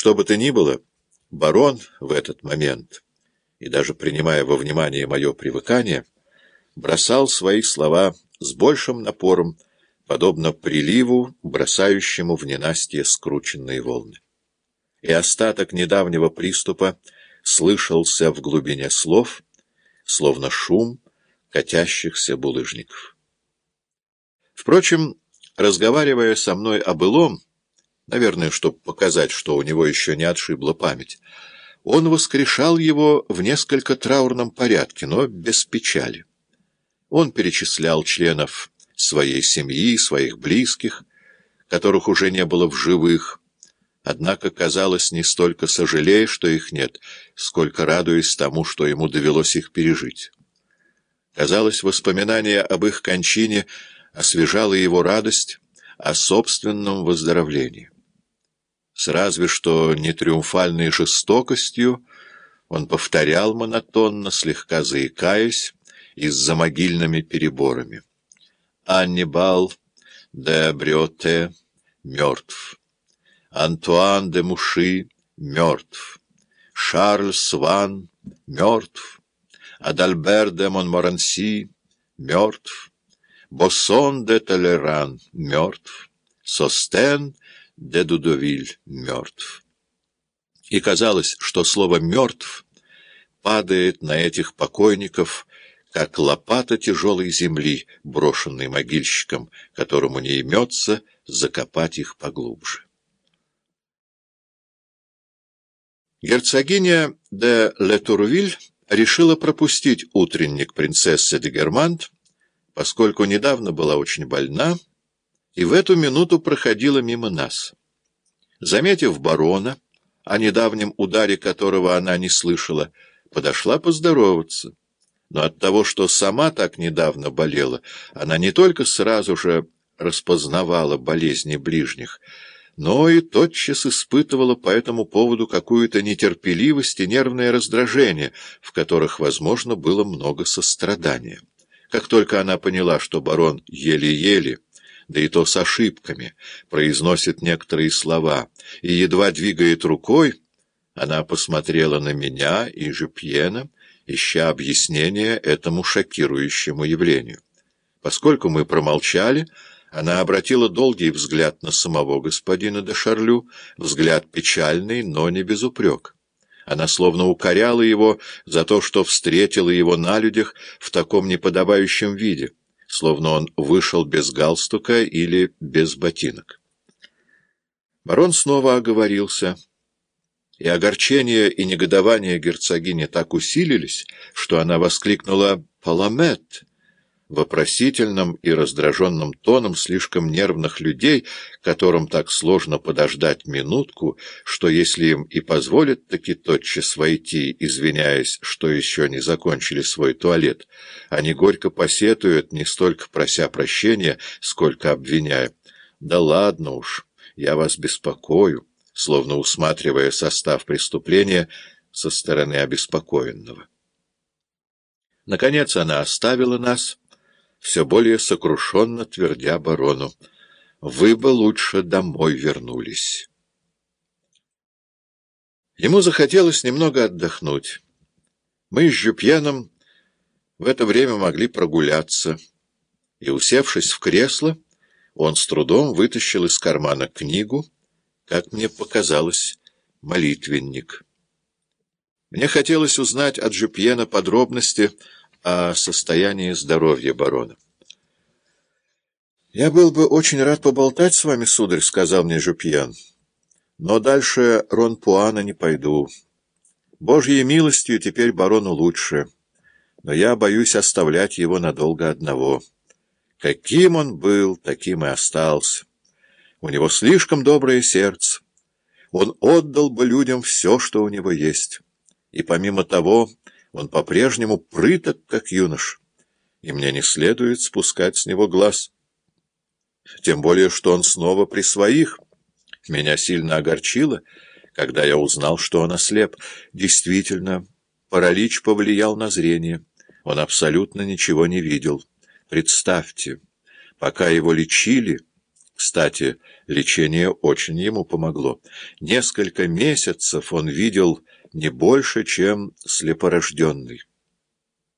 Что бы то ни было, барон в этот момент, и даже принимая во внимание мое привыкание, бросал свои слова с большим напором, подобно приливу, бросающему в ненастье скрученные волны. И остаток недавнего приступа слышался в глубине слов, словно шум катящихся булыжников. Впрочем, разговаривая со мной о былом, наверное, чтобы показать, что у него еще не отшибла память, он воскрешал его в несколько траурном порядке, но без печали. Он перечислял членов своей семьи, своих близких, которых уже не было в живых, однако, казалось, не столько сожалея, что их нет, сколько радуясь тому, что ему довелось их пережить. Казалось, воспоминание об их кончине освежало его радость о собственном выздоровлении. С разве что не триумфальной жестокостью он повторял монотонно, слегка заикаясь, и с замогильными переборами. Аннибал де Брёте мертв. Антуан де Муши мертв. Шарль Сван мертв. Адальбер де Монморанси мертв. Боссон де Толеран мертв. Состен де Дудовиль мертв. И казалось, что слово «мертв» падает на этих покойников как лопата тяжелой земли, брошенной могильщиком, которому не имется закопать их поглубже. Герцогиня де Летурвиль решила пропустить утренник принцессы де Германт, поскольку недавно была очень больна, и в эту минуту проходила мимо нас. Заметив барона, о недавнем ударе которого она не слышала, подошла поздороваться но от того, что сама так недавно болела, она не только сразу же распознавала болезни ближних, но и тотчас испытывала по этому поводу какую-то нетерпеливость и нервное раздражение, в которых, возможно, было много сострадания. Как только она поняла, что барон еле-еле, да и то с ошибками, произносит некоторые слова и едва двигает рукой, она посмотрела на меня и Жюпьена, ища объяснения этому шокирующему явлению. Поскольку мы промолчали, она обратила долгий взгляд на самого господина де Шарлю, взгляд печальный, но не без упрек. Она словно укоряла его за то, что встретила его на людях в таком неподобающем виде, словно он вышел без галстука или без ботинок. Барон снова оговорился — и огорчение и негодование герцогини так усилились, что она воскликнула «Паламет!» Вопросительным и раздраженным тоном слишком нервных людей, которым так сложно подождать минутку, что если им и позволят таки тотчас войти, извиняясь, что еще не закончили свой туалет, они горько посетуют, не столько прося прощения, сколько обвиняя. «Да ладно уж, я вас беспокою» словно усматривая состав преступления со стороны обеспокоенного. Наконец она оставила нас, все более сокрушенно твердя барону. «Вы бы лучше домой вернулись». Ему захотелось немного отдохнуть. Мы с Жюпьеном в это время могли прогуляться, и, усевшись в кресло, он с трудом вытащил из кармана книгу, как мне показалось, молитвенник. Мне хотелось узнать от Жюпьена подробности о состоянии здоровья барона. «Я был бы очень рад поболтать с вами, сударь», — сказал мне Жюпьен. «Но дальше Рон-Пуана не пойду. Божьей милостью теперь барону лучше, но я боюсь оставлять его надолго одного. Каким он был, таким и остался». У него слишком доброе сердце. Он отдал бы людям все, что у него есть. И помимо того, он по-прежнему прыток, как юнош. И мне не следует спускать с него глаз. Тем более, что он снова при своих. Меня сильно огорчило, когда я узнал, что он ослеп. Действительно, паралич повлиял на зрение. Он абсолютно ничего не видел. Представьте, пока его лечили... Кстати, лечение очень ему помогло. Несколько месяцев он видел не больше, чем слепорожденный.